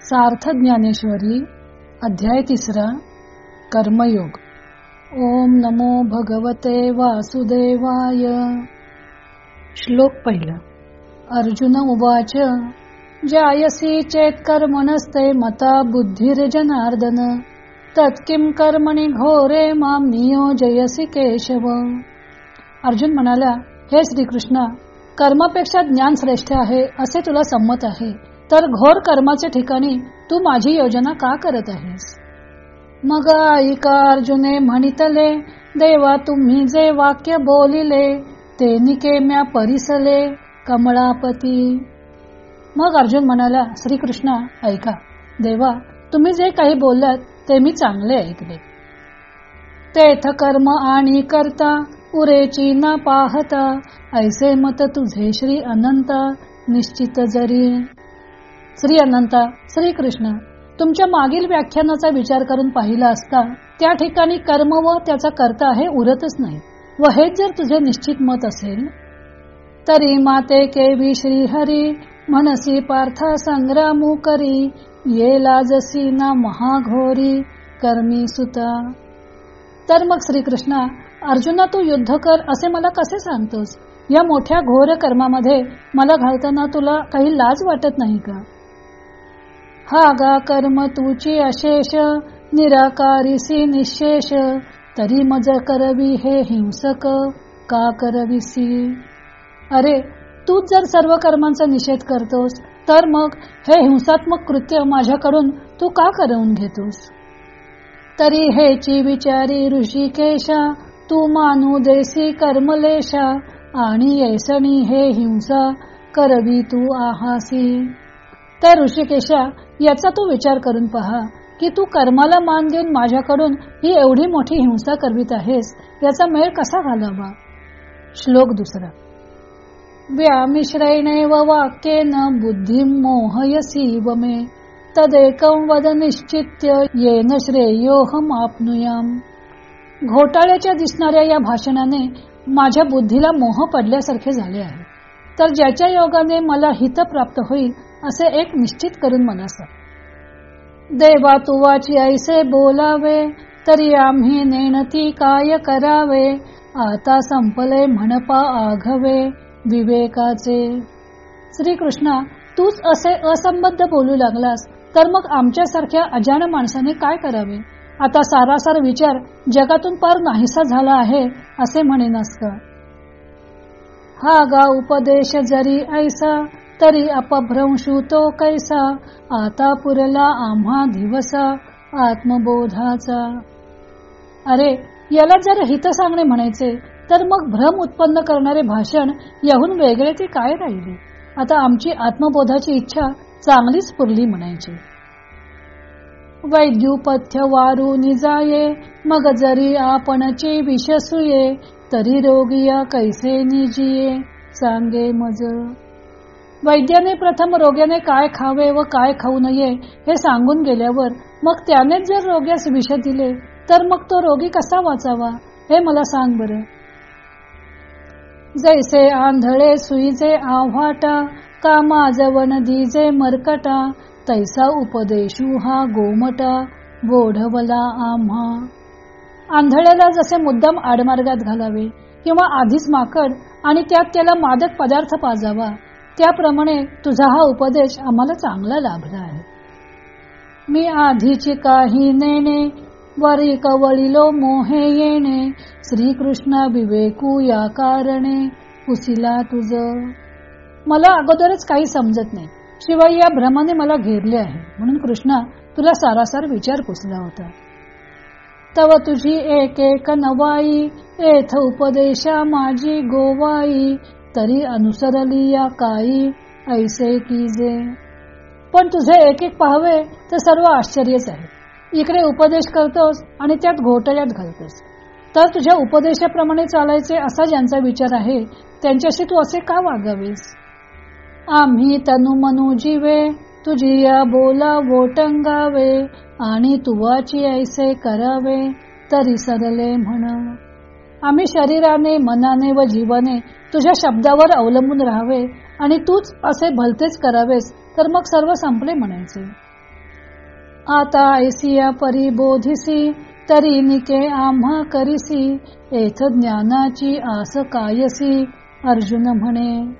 सार्थ ज्ञानेश्वरी अध्याय तिसरा कर्मयोग. ओम नमो भगवते वासुदेवाय. श्लोक पहिला. अर्जुन उवाच जायसी चेत कर्मणस्ते मता बुद्धिर्जनार्दन. तत्किम कर्मणी घोरे माम नियोजयसी केशव. अर्जुन म्हणाला हे श्रीकृष्णा कर्मापेक्षा ज्ञान श्रेष्ठ आहे असे तुला संमत आहे. तर घोर कर्माच्या ठिकाणी तू माझी योजना का करत आहेस? मग ऐका अर्जुने म्हणितले देवा तुम्ही जे वाक्य बोलिले ते निकेम्या परिसले कमळापती. मग अर्जुन म्हणाला श्रीकृष्णा ऐका. देवा तुम्ही जे काही बोललात ते मी चांगले ऐकले. तेथ कर्म आणि करता उरेची न पाहता ऐसे मत तुझे श्री अनंत निश्चित जरी. श्री अनंता श्री कृष्ण तुमच्या मागील व्याख्यानाचा विचार करून पाहिला असता त्या ठिकाणी कर्म व त्याचा करता हे उरतच नाही. व हेच जर तुझे निश्चित मत असेल? तरी माते केवी श्री हरी म्हणसी पार्थ संग्रामू करी ये लाजसी ना महाघोरी कर्मी सुता. तर मग श्रीकृष्णा अर्जुना तू युद्ध कर असे मला कसे सांगतोस? या मोठ्या घोर कर्मामध्ये मला घालताना तुला काही लाज वाटत नाही का? हा गा कर्म तुची अशेष निराकारिसी निशेष तरी मज करवी हे हिंसक का करविसी अरे तूच जर सर्व कर्मांचा निषेध करतोस तर मग हे हिंसात्मक कृत्य माझ्याकडून तू का करवून घेतोस? तरी हेची विचारी ऋषिकेशा तू मानू देसी कर्मलेशा आणि येसणी हे हिंसा करवी तू आहासी. तर ऋषिकेशा याचा तू विचार करून पहा की तू कर्माला मान देऊन माझ्याकडून ही एवढी मोठी हिंसा करवीत आहेस याचा मेळ कसा घालावा श्लोक दुसरा. व्यामिश्रैणेव वाक्येन बुद्धी मोहयसी वमे तदेकं वद निश्चित्य येन श्रेयोहम आपनुयाम. घोटाळ्याच्या दिसणाऱ्या या भाषणाने माझ्या बुद्धीला मोह पडल्यासारखे झाले आहे. तर ज्याच्या योगाने मला हित प्राप्त होईल असे एक निश्चित करून मला देवा तुवाची ऐसे बोलावे तरी आम्ही नेणती काय करावे आता संपले म्हणपा आघवे विवेकाचे. श्रीकृष्णा तूच असे असंबद्ध बोलू लागलास तर मग आमच्यासारख्या अजाण माणसाने काय करावे? आता सारासार विचार जगातून पार नाहीसा झाला आहे असे म्हणेनस का? हा गा उपदेश जरी ऐसा तरी अपभ्रंशू तो कैसा? आता पुरला आम्हा दिवसा आत्मबोधाचा. अरे याला जर हित सांगणे म्हणायचे तर मग भ्रम उत्पन्न करणारे भाषण याहून वेगळे ते काय राहिले? आता आमची आत्मबोधाची इच्छा चांगलीच पुरली म्हणायची. वैद्युपथ्य वारू निजाये मग जरी आपणचे विषसुये तरी रोगिया कैसे निजिये? सांगे मज. वैद्याने प्रथम रोग्याने काय खावे व काय खाऊ नये हे सांगून गेल्यावर मग त्यानेच जर रोग्यास विष दिले तर मग तो रोगी कसा वाचावा हे मला सांग बर. जैसे आंधळे सुईचे आव्हाटा कामा जवन दिजे मरकटा तैसा उपदेशू हा गोमटा बोढवला आम्हा. आंधळ्याला जसे मुद्दाम आडमार्गात घालावे किंवा आधीच माकड आणि त्यात त्याला मादक पदार्थ पाजावा त्याप्रमाणे तुझा हा उपदेश आम्हाला चांगला लाभला आहे. मी आधीची काही नेणे वरी कवळीलो मोहे येणे. श्रीकृष्ण विवेकू या कारणे पुसिला तुझ. मला अगोदरच काही समजत नाही. शिवाय या भ्रमाने मला घेरले आहे. म्हणून कृष्णा तुला सारासार विचार पुसला होता. तव तुझी एक एक नवाई एथ उपदेशा माझी गोवाई. तरी अनुसरली या काही ऐसे की जे पण तुझे एक एक पाहावे तर सर्व आश्चर्यच आहे. इकडे उपदेश करतोस आणि त्यात घोटाळ्यात घालतोस. तर तुझ्या उपदेशाप्रमाणे चालायचे असा ज्यांचा विचार आहे त्यांच्याशी तू असे का वागावेस? आम्ही तनु मनू जीवे तुझी या बोला वोटंगावे आणि तुवाची ऐसे करावे तरी सरले म्हण. आम्ही शरीराने मनाने व जीवाने तुझ्या शब्दावर अवलंबून राहावे आणि तूच असे भलतेच करावेस तर मग सर्व संपले म्हणायचे. आता ऐसिया परिबोधिसी तरी निके आम्हा करिसी एथ ज्ञानाची आस कायसी अर्जुन म्हणे.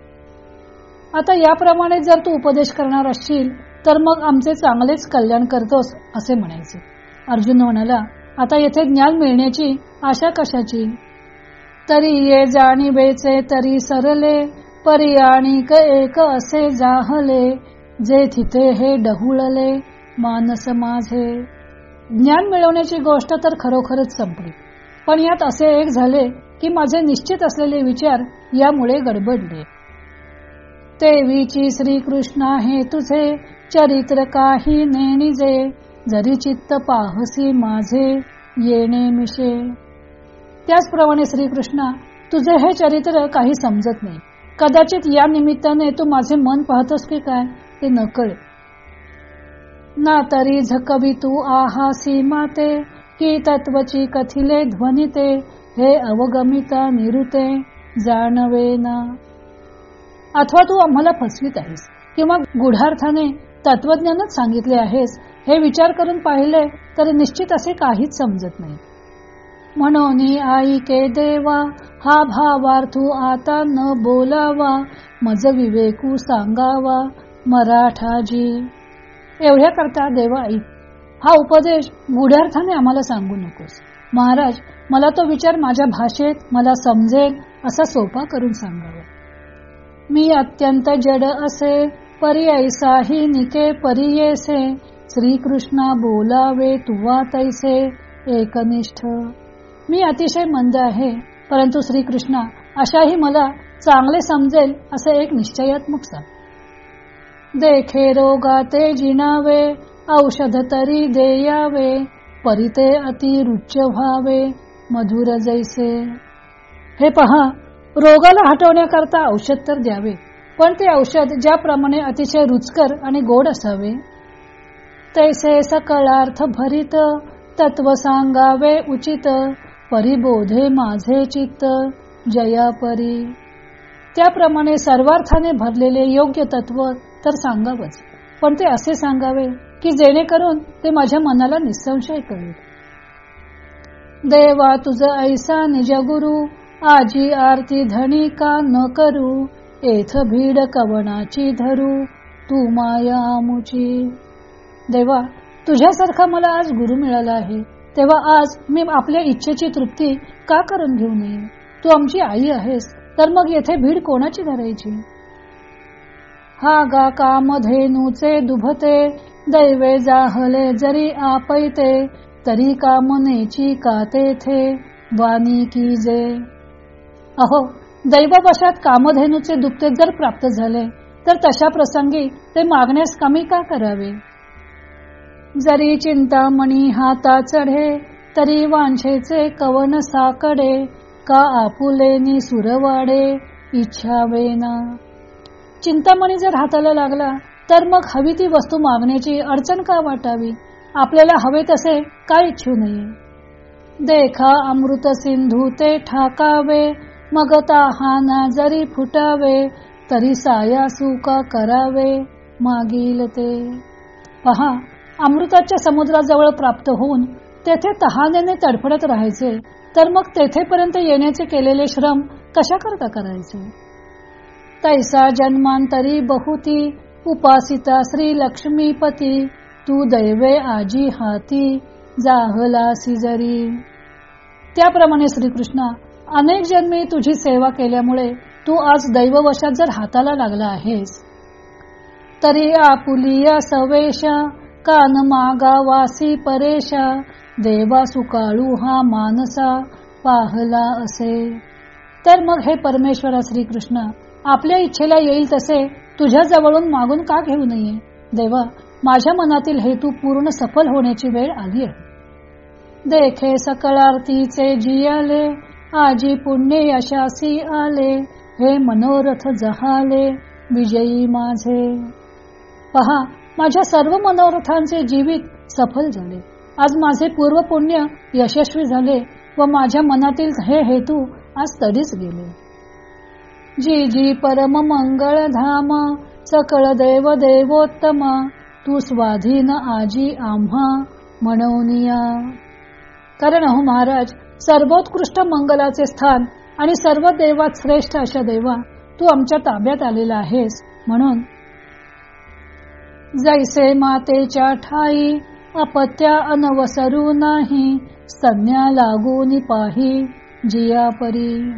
आता याप्रमाणे जर तू उपदेश करणार असशील तर मग आमचे चांगलेच कल्याण करतोस असे म्हणायचे. अर्जुन म्हणाला आता येथे ज्ञान मिळण्याची आशा कशाची? तरी ये जाणीवेचे तरी सरले परी आणि एक असे जाहले जे तिथे हे डहुळले मानस माझे. ज्ञान मिळवण्याची गोष्ट तर खरोखरच संपली पण यात असे एक झाले की माझे निश्चित असलेले विचार यामुळे गडबडले. तेवीची श्रीकृष्णा हे तुझे चरित्र काही नेणिजे जरी चित्त पाहसी माझे येणे मिशे त्याचप्रमाणे श्रीकृष्णा तुझे हे चरित्र काही समजत नाही. कदाचित या निमित्ताने तू माझे मन पाहतोस की काय ते नकळे. ना तरी झकवी तू आहा सीमा ते की तत्वची कथिले ध्वनिते हे अवगमिता निरुते जाणवे ना. अथवा तू आम्हाला फसवीत आहेस किंवा गुढार्थाने तत्वज्ञानच सांगितले आहेस हे विचार करून पाहिले तर निश्चित असे काहीच समजत नाही. म्हणून आई के देवा हा भावार्थू आता न बोलावा मज विवेकू सांगावा मराठाजी. एवढ्या करता देवा आई हा उपदेश गुढार्थाने आम्हाला सांगू नकोस. महाराज मला तो विचार माझ्या भाषेत मला समजेल असा सोपा करून सांगावा. मी अत्यंत जड असे परी ऐसाही निके परियेसे श्रीकृष्णा बोलावे तुवा तैसे एकनिष्ठ. मी अतिशय मंद आहे परंतु श्रीकृष्णा अशाही मला चांगले समजेल असे एक निश्चयात्मक सांग. देखे रोगाते जिनावे औषध तरी देयावे परिते अति रुच्च व्हावे मधुर जैसे. हे पहा रोगाला हटवण्याकरता औषध तर द्यावे पण ते औषध ज्याप्रमाणे अतिशय रुचकर आणि गोड असावे? तैसे सकळार्थ भरित तत्व सांगावे उचित परिबोधे माझे चित्त जया परी. त्याप्रमाणे सर्वार्थाने भरलेले योग्य तत्व तर सांगावच. पण ते असे सांगावे की जेणेकरून ते माझ्या मनाला निसंशय कळेल देवा तुझ ऐसा निज गुरु आजी आरती धनी का न करू एथ भीड कवनाची धरू तू माया आमुची. देवा तुझ्यासारखा मला आज गुरु मिळाला आहे. तेव्हा आज मी आपल्या इच्छेची तृप्ती का करून घेऊ नये? तू आमची आई आहेस तर मग येथे भीड कोणाची धरायची? हा गा कामधेनुचे दुभते दैवे जाहले जरी आपैते तरी कामनेची का तेथे? वाणी की जे. अहो दैववशात कामधेनूचे दुपते जर प्राप्त झाले तर तशा प्रसंगी ते मागण्यास कमी का करावे? जरी चिंतामणी हाता चढे तरी वांछेचे कवन साकडे का आपुलेनी सुरवाडे इच्छा वेना. चिंतामणी जर हाताला लागला तर मग हवी ती वस्तू मागण्याची अडचण का वाटावी? आपल्याला हवे तसे काय इच्छू नये? देखा अमृत सिंधू ते ठाकावे मग ताहाना जरी फुटावे तरी साया सुका करावे मागील ते. पहा अमृताच्या समुद्राजवळ प्राप्त होऊन तेथे तहानेने तडफडत राहायचे तर मग तेथेपर्यंत येण्याचे केलेले श्रम कशा करता करायचे? तैसा जन्मांतरी बहुती उपासिता श्री लक्ष्मीपती तू दैवे आजी हाती जाहला सिजरी. त्याप्रमाणे श्रीकृष्णा अनेक जन्मी तुझी सेवा केल्यामुळे तू आज दैववशात जर हाताला लागला आहेस तरी आपुलिया सवेशा कान मागा वासी परेशा देवा सुकाळू हा मानसा पाहला असे. तर मग हे परमेश्वरा श्रीकृष्ण आपल्या इच्छेला येईल तसे तुझ्या जवळून मागून का घेऊ नये? देवा माझ्या मनातील हेतू पूर्ण सफल होण्याची वेळ आली आहे. देखे सकळार्थीचे जियाले आजी पुण्य यशासी आले हे मनोरथ जहाले विजयी माझे. पहा माझ्या सर्व मनोरथांचे जीवित सफल झाले. आज माझे पूर्व पुण्य यशस्वी झाले व माझ्या मनातील हे हेतू आज तरीच गेले. जी जी परम मंगळ धाम सकळ देव देवोत्तम तू स्वाधीन आजी आम्हा म्हणवनिया कारण अहो महाराज सर्वोत्कृष्ट मंगलाचे स्थान आणि सर्व देवात श्रेष्ठ अशा देवा तू आमच्या ताब्यात आलेला आहेस म्हणून जैसे मातेच्या ठाई अपत्या अनवसरू नाही संज्ञा लागून पाही जिया परी.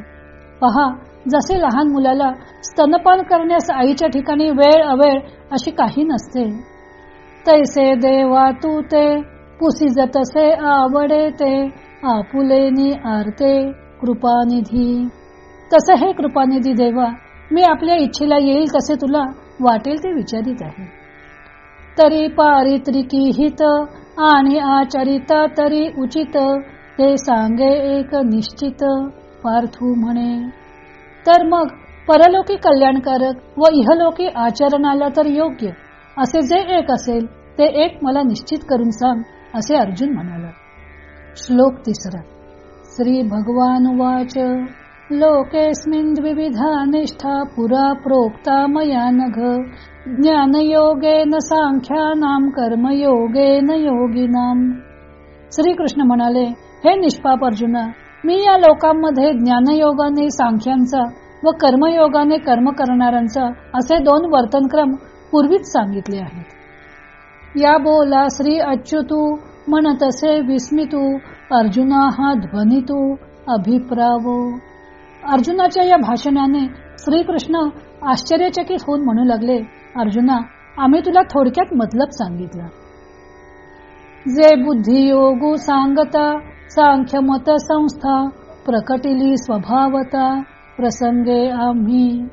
पहा जसे लहान मुलाला स्तनपान करण्यास आईच्या ठिकाणी वेळ अवेळ अशी काही नसते. तैसे देवा तू ते पुसी तसे आवडे ते आपुलेनी आरते कृपानिधी. तसे हे कृपानिधी देवा मी आपल्या इच्छेला येईल तसे तुला वाटेल ते विचारित आहे. तरी पारित्रिकी हित आणि आचरिता तरी उचित ते सांगे एक निश्चित पार्थू म्हणे. तर मग परलोकी कल्याणकारक व इहलोकी आचरणाला तर योग्य असे जे एक असेल ते एक मला निश्चित करून सांग असे अर्जुन म्हणाला. श्लोक तिसरा. श्री भगवान वाच. लोकेस्मिन् द्विविधा निष्ठा पुरा प्रोक्ता मया नघ. ज्ञानयोगेन सांख्यानाम कर्मयोगेन योगिनाम श्रीकृष्ण म्हणाले हे निष्पाप अर्जुना मी या लोकांमध्ये ज्ञानयोगाने सांख्यांचा व कर्मयोगाने कर्म करणाऱ्यांचा असे दोन वर्तनक्रम पूर्वीच सांगितले आहेत. या बोला श्री अच्युतू म्हणतसे विस्मितू अर्जुना हा ध्वनितू अभिप्रावो. अर्जुनाच्या या भाषणाने श्रीकृष्ण आश्चर्यचकित होऊन म्हणू लागले अर्जुना आम्ही तुला थोडक्यात मतलब सांगितला. जे बुद्धी योगू सांगता सांख्य मत संस्था प्रकटिली स्वभावता प्रसंगे आम्ही.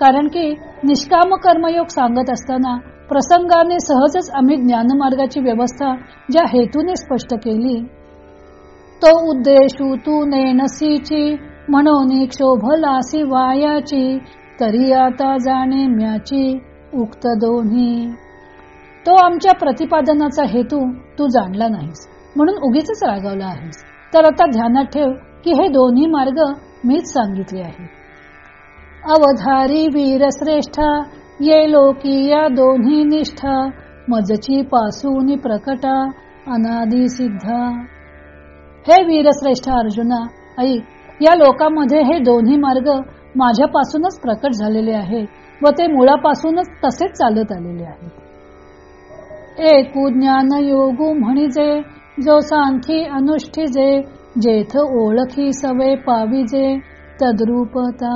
कारण की निष्काम कर्मयोग सांगत असताना प्रसंगाने सहजच आम्ही ज्ञानमार्गाची व्यवस्था ज्या हेतूने स्पष्ट केली. तो उद्देशू तू नेनसीची म्हणून क्षोभलासी वायाची तरी आता जाणे म्याची उक्त दोन्ही. तो आमच्या प्रतिपादनाचा हेतू तू जाणला नाहीस म्हणून उगीच रागावला आहेस. तर आता ध्यानात ठेव की हे दोन्ही मार्ग मीच सांगितले आहे अवधारी वीर श्रेष्ठा ये लोकी या दोन्ही निष्ठा मजची पासून प्रकटा अनादि सिद्धा. हे वीरश्रेष्ठ अर्जुना ऐक या लोकांमध्ये हे दोन्ही मार्ग माझ्यापासूनच प्रकट झालेले आहे व ते मुळापासूनच तसेच चालत आलेले आहेत एकू ज्ञान योगू म्हणिजे जो सांखी अनुष्ठिजे जेथ ओळखी सवे पाविजे तद्रूपता.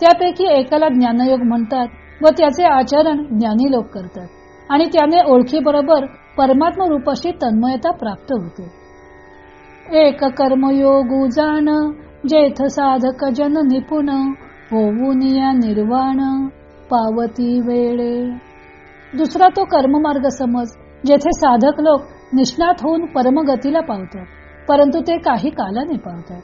त्यापैकी एकाला ज्ञानयोग म्हणतात व त्याचे आचरण ज्ञानी लोक करतात आणि त्याने ओळखीबरोबर परमात्म रूपाशी तन्मयता प्राप्त होते. एक कर्मयोग जाण जेथ साधक जन निपुण होऊनिया निर्वाण पावती वेळे. दुसरा तो कर्ममार्ग समज जेथे साधक लोक निष्णात होऊन परमगतीला पावतात परंतु ते काही कालाने पावतात.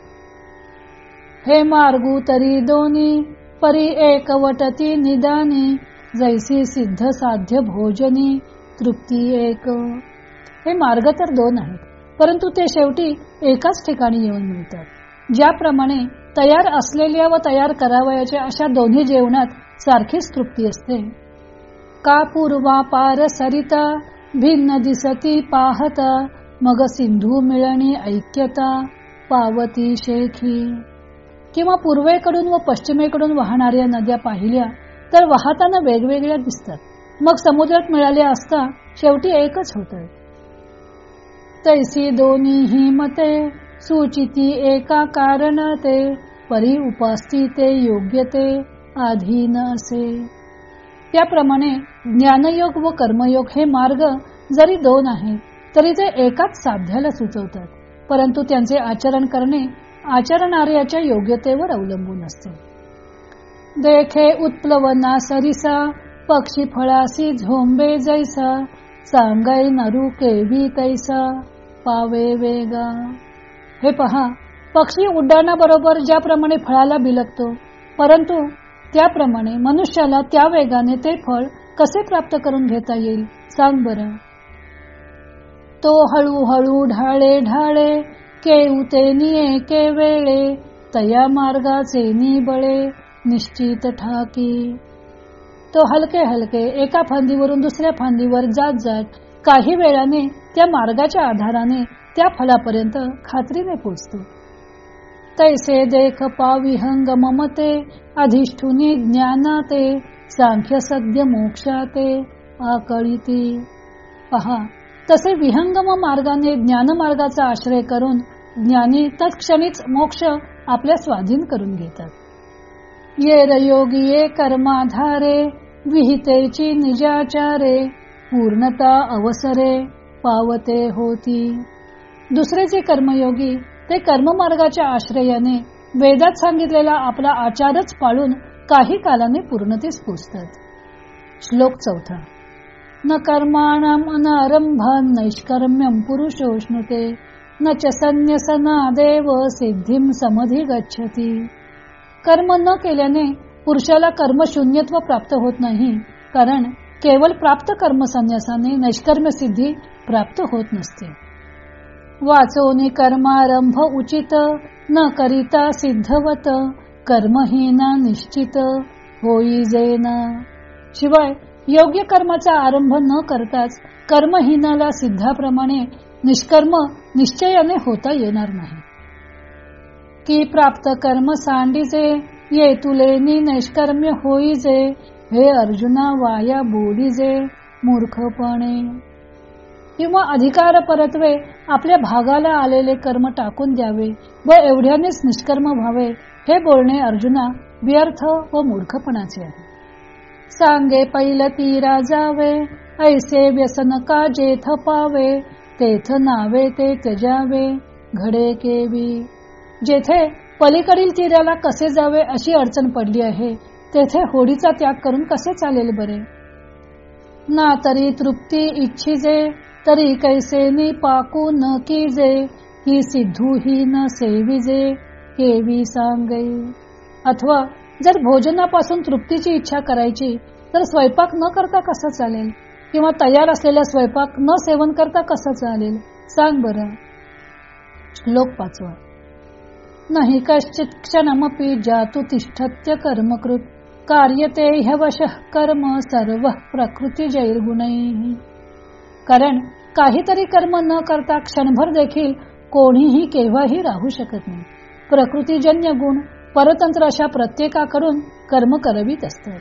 हे मार्गू तरी दोन्ही परी एकवटती निदानी जैसी सिद्ध साध्य भोजनी तृप्ती एक. हे मार्ग तर दोन आहेत परंतु ते शेवटी एकाच ठिकाणी येऊन मिळतात. ज्याप्रमाणे तयार असलेल्या व तयार करावयाच्या अशा दोन्ही जेवणात सारखीच तृप्ती असते. का पूर्वा पार सरिता भिन्न दिसती पाहता मग सिंधू मिळणी ऐक्यता पावती शेखी. किंवा पूर्वेकडून व पश्चिमेकडून वाहणाऱ्या नद्या पाहिल्या तर वाहताना वेगवेगळ्या दिसतात. मग समुद्रात मिळाल्या असता शेवटी एकच होत तैसी दोन्ही मते सुचिती एका कारण ते परी उपास्ती ते योग्य ते अधीन असे. त्याप्रमाणे ज्ञानयोग व कर्मयोग हे मार्ग जरी दोन आहेत तरी ते एकाच साध्याला सुचवतात. परंतु त्यांचे आचरण करणे आचरणार्याच्या योग्यतेवर अवलंबून असते. देखे उत्प्लवना सरिसा पक्षी फळासी झोंबे जैसा सांगाई नरू केवी तैसा पावे वेगा. हे पहा पक्षी उड्डाणाबरोबर ज्याप्रमाणे फळाला बिलकतो परंतु त्याप्रमाणे मनुष्याला त्या वेगाने ते फळ कसे प्राप्त करून घेता येईल सांग बर. तो हळूहळू ढाळे ढाळे केऊते निये के वेळे तया मार्गाचे निबळे निश्चित ठाकी. तो हलके हलके एका फांदीवरून दुसऱ्या फांदीवर जात जात काही वेळाने त्या मार्गाच्या आधाराने त्या फलापर्यंत खात्रीने पोचतो. तैसे देख पाविहंग ममते अधिष्ठुनी ज्ञानाते सांख्य सद्य मोक्षाते आकळीती. पहा तसे विहंगम मार्गाने ज्ञान मार्गाचा आश्रय करून ज्ञानी तत्क्षणीच मोक्ष आपल्या स्वाधीन करून घेतात. ये रयोगी ये कर्माधारे विहितेची निजाचारे पूर्णता अवसरे पावते होती. दुसरे जे कर्मयोगी ते कर्ममार्गाच्या आश्रयाने वेदात सांगितलेला आपला आचारच पाळून काही कालाने पूर्णतेस पोचतात. श्लोक चौथा. न कर्माणाम अनारंभान नैष्कर्म्यम पुरुषोष्णुते न च संन्यसना देव सिद्धीम समधी गच्छती कर्म न केल्याने पुरुषाला कर्मशून्यत्व प्राप्त होत नाही कारण केवळ प्राप्त कर्मसन्यासाने नैष्कर्म्य सिद्धी प्राप्त होत नसते. वाचोनी कर्मारंभ उचित न करिता सिद्धवत कर्महीना निश्चित होई जेना. शिवाय योग्य कर्माचा आरंभ न करताच कर्महीनाला सिद्धाप्रमाणे निष्कर्म निश्चयाने होता येणार नाही. की प्राप्त कर्म सांडीचे ये तुलेनी निष्कर्म्य होईजे हे अर्जुना वाया बोडीजे मूर्खपणे. किंवा अधिकार परत्वे आपल्या भागाला आलेले कर्म टाकून द्यावे व एवढ्यानेच निष्कर्म व्हावे हे बोलणे अर्जुना व्यर्थ व मूर्खपणाचे आहे. सांगे पैल तीरा जावे ऐसे व्यसन का जेथ पावे तेथ नावे ते त्यजावे घडे केवी. जेथे पलीकडील तीराला कसे जावे अशी अडचण पडली आहे तेथे होडीचा त्याग करून कसे चालेल बरे? ना तरी तृप्ती इच्छिजे तरी कैसे नि पाकू न कीजे ही सिद्धू ही न सेविजे केवी सांगे अथवा जर भोजनापासून तृप्तीची इच्छा करायची तर स्वयंपाक न करता कसं चालेल? किंवा तयार असलेला स्वयंपाक न सेवन करता कसं चालेल? सांग बर. श्लोक पाचवा. नाही कश्चित क्षणमपी जातु तिष्ठत्य कर्मकृत कार्यते ह्यवश कर्म सर्व प्रकृती जैर्गुणै कारण काहीतरी कर्म न करता क्षणभर देखील कोणीही केव्हाही राहू शकत नाही. प्रकृतीजन्य गुण परतंत्र अशा प्रत्येकाकडून कर्म करवीत असतात.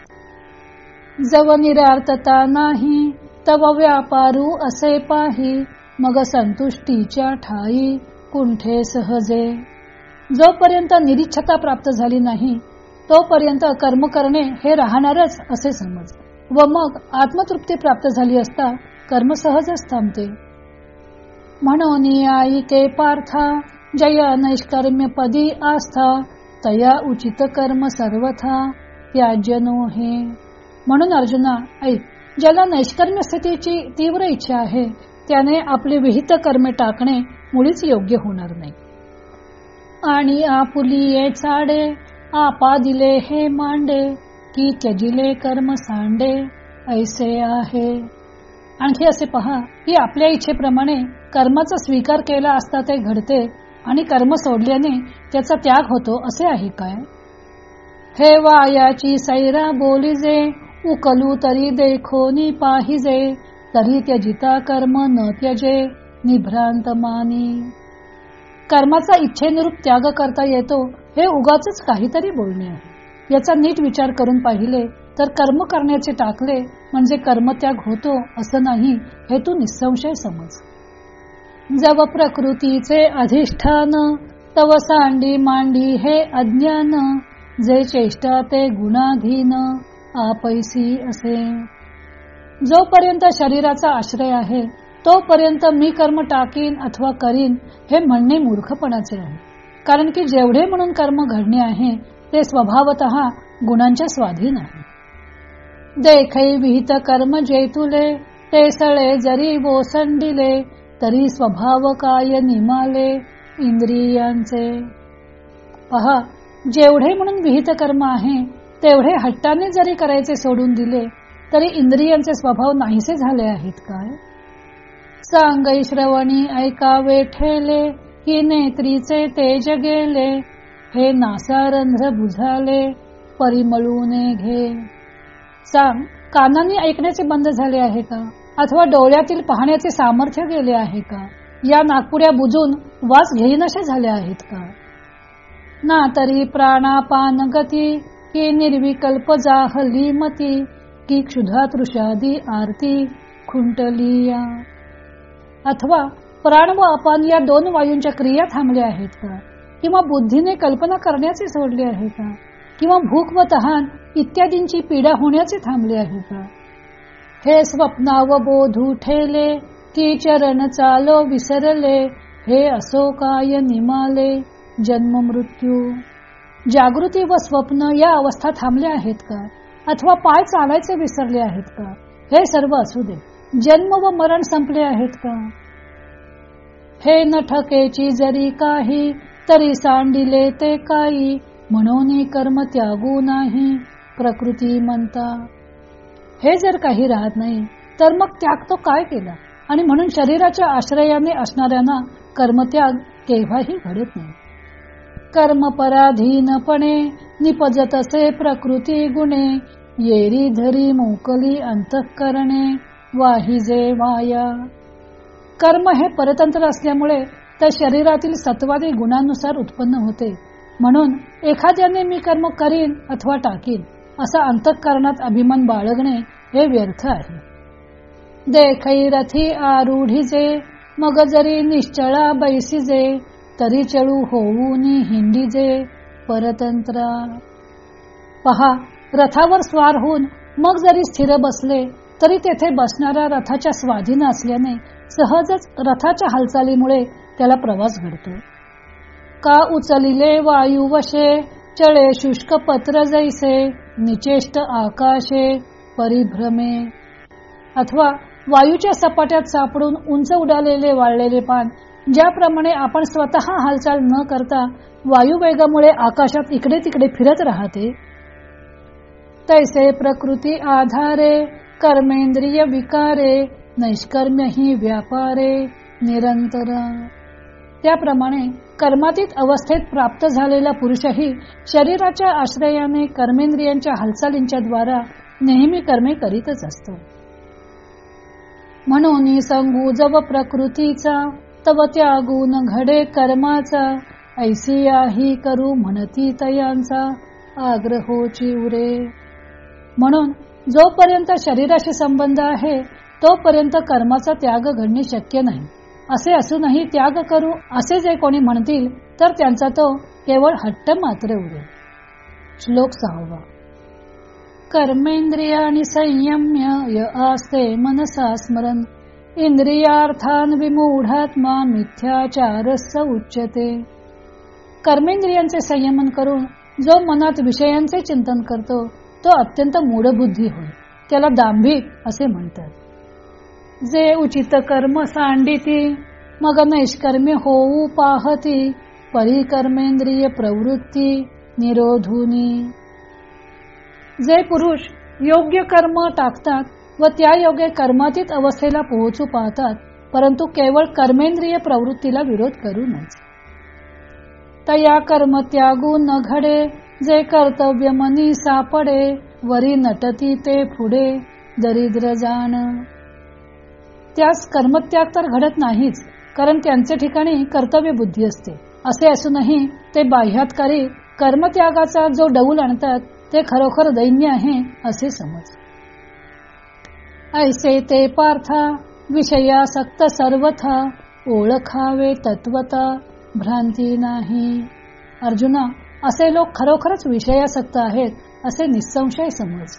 जव निरार्थता नाही तव व्यापारू असे पाही मग संतुष्टीच्या ठाई कुंठे सहजे. जोपर्यंत निरीच्छता प्राप्त झाली नाही तोपर्यंत कर्म करणे हे राहणारच असे समज व मग आत्मतृप्ती प्राप्त झाली असता कर्म सहजच थांबते. म्हणून आईके पार्था जय नैष्कर्म्य पदी आस्था तया उचित कर्म सर्वथा त्याज्यनो हे. म्हणून अर्जुना ऐक ज्याला नैष्कर्म्य स्थितीची तीव्र इच्छा आहे त्याने आपले विहित कर्मे टाकणे मुळीच योग्य होणार नाही. आणि आपुली चाडे आपा दिले हे मांडे की त्यजिले कर्म सांडे ऐसे आहे. आणखी असे पहा की आपल्या इच्छेप्रमाणे कर्माचा स्वीकार केला असता ते घडते आणि कर्म सोडल्याने त्याचा त्याग होतो असे आहे काय? हे वायाची सैरा बोलिजे उकलू तरी देखोनी पाहिजे तरी त्यजिता कर्म न त्यजे निभ्रांत मानी. कर्माचा इच्छेनुरूप त्याग करता येतो हे उगाच काहीतरी बोलणे आहे. याचा नीट विचार करून पाहिले तर कर्म करण्याचे टाकले म्हणजे कर्मत्याग होतो असं नाही हे तू निसंशय समज. जव प्रकृतीचे अधिष्ठान तव सांडी मांडी हे अज्ञान जे चेष्टा ते गुणाधीन आपैसी असे. जोपर्यंत शरीराचा आश्रय आहे तोपर्यंत मी कर्म टाकीन अथवा करीन हे म्हणणे मूर्खपणाचे आहे. कारण की जेवढे म्हणून कर्म घडणे आहे ते स्वभावत गुणांच्या स्वाधीन आहे. देखै विहित कर्म जेतुले ते सळे जरी बोसंडिले तरी स्वभाव काय निमाले इंद्रियांचे. पहा जेवढे म्हणून विहित कर्म आहे तेवढे हट्टाने जरी करायचे सोडून दिले तरी इंद्रियांचे स्वभाव नाहीसे झाले आहेत काय? सांगई श्रवणी ऐकावे ठेले की नेत्रीचे तेज गेले हे नासारंध्र बुझाले परिमळूने घे. सांग कानांनी ऐकण्याचे बंद झाले आहे का? अथवा डोळ्यातील पाहण्याचे सामर्थ्य गेले आहे का? या नागपुड्या बुजून वास घेईनशा झाल्या आहेत का? ना तरी प्राणापान गती की निर्विकल्प जाहली मती की क्षुधा तृषादी आरती खुंटलिया. अथवा प्राण व अपान या दोन वायूंच्या क्रिया थांबल्या आहेत का? किंवा बुद्धीने कल्पना करण्याचे सोडले आहे का? किंवा भूक व तहान इत्यादींची पीडा होण्याचे थांबले आहे का? हे स्वप्ना व बोधू ठेले की चरण चालो विसरले हे असो काय निमाले जन्म मृत्यू? जागृती व स्वप्न या अवस्था थांबल्या आहेत का? अथवा पाय चालायचे विसरले आहेत का? हे सर्व असू दे. जन्म व मरण संपले आहेत का? हे न ठकेची जरी काही तरी सांडिले ते काही म्हणून कर्म त्यागू नाही प्रकृती म्हणता. हे जर काही राहत नाही तर मग त्याग तो काय केला? आणि म्हणून शरीराच्या आश्रयाने असणाऱ्यांना कर्मत्याग केव्हाही घडत नाही. कर्म पराधीनपणे निपजतसे प्रकृती गुणे येरी धरी मोकली अंतःकरणे वाहिजे वाया. कर्म हे परतंत्र असल्यामुळे त्या शरीरातील सत्वादी गुणांनुसार उत्पन्न होते. म्हणून एखाद्याने मी कर्म करीन अथवा टाकीन असा अंतःकरणात अभिमान बाळगणे हे व्यर्थ आहे. देखै रथी आरूढीजे मग जरी निश्चळा बैसीजे तरी चळू होऊन हिंडीजे परतंत्रा. पहा रथावर स्वार होऊन मग जरी स्थिर बसले तरी तेथे बसणाऱ्या रथाच्या स्वाधीन असल्याने सहजच रथाच्या हालचालीमुळे त्याला प्रवास घडतो. का उचलिले वायू वशे? चळे शुष्क पत्र जैसे निचेष्ट आकाशे परिभ्रमे. अथवा वायूच्या सपाट्यात सापडून उंच उडालेले वाळलेले पान ज्याप्रमाणे आपण स्वतः हालचाल न करता वायू वेगामुळे आकाशात इकडे तिकडे फिरत राहते तैसे प्रकृती आधारे कर्मेंद्रिय विकारे नैष्कर्म्य ही व्यापारे निरंतर त्याप्रमाणे कर्मातीत अवस्थेत प्राप्त झालेला पुरुषही शरीराच्या आश्रयाने कर्मेंद्रियांच्या हालचालींच्या द्वारा नेहमी कर्मे करीतच असतो. म्हणून संगू जव प्रकृतीचा तव त्यागून घडे कर्माचा ऐसियाही करू म्हणती तयांचा आग्रहोची उरे म्हणून जोपर्यंत शरीराशी संबंध आहे तोपर्यंत कर्माचा त्याग घडणे शक्य नाही. असे असूनही त्याग करू असे जे कोणी म्हणतील तर त्यांचा तो केवळ हट्ट मात्र उरेल श्लोक सहावा. कर्मेंद्रियाणी संयम्य य आस्ते मनसा स्मरण इंद्रियार्थान विमूढात्मा मिथ्याचारस उच्चते कर्मेंद्रियांचे संयमन करून जो मनात विषयांचे चिंतन करतो तो अत्यंत मूढबुद्धी होय. त्याला दांभिक असे म्हणतात. जे उचित कर्म सांडिती मग नैष्कर्मी होऊ पाहती परिकर्मेंद्रिय प्रवृत्ती निरोधुनी. जे पुरुष योग्य कर्म टाकतात व त्या योग्य कर्मातीत अवस्थेला पोहोचू पाहतात परंतु केवळ कर्मेंद्रिय प्रवृत्तीला विरोध करू नये तया कर्म त्यागू न घडे जे कर्तव्य मनी सापडे वरी नटती ते पुढे दरिद्र जाण. त्यास कर्मत्याग तर घडत नाहीच कारण त्यांच्या ठिकाणी कर्तव्य बुद्धी असते. असे असूनही ते बाह्यातकारी कर्मत्यागाचा जो डौल आणतात ते खरोखर दैन्य आहे असे समज. ऐसे ते पार्था विषयासक्त सर्वथा ओळखावे तत्वता भ्रांती नाही. अर्जुना असे लोक खरोखरच विषयासक्त आहेत असे निसंशय समज.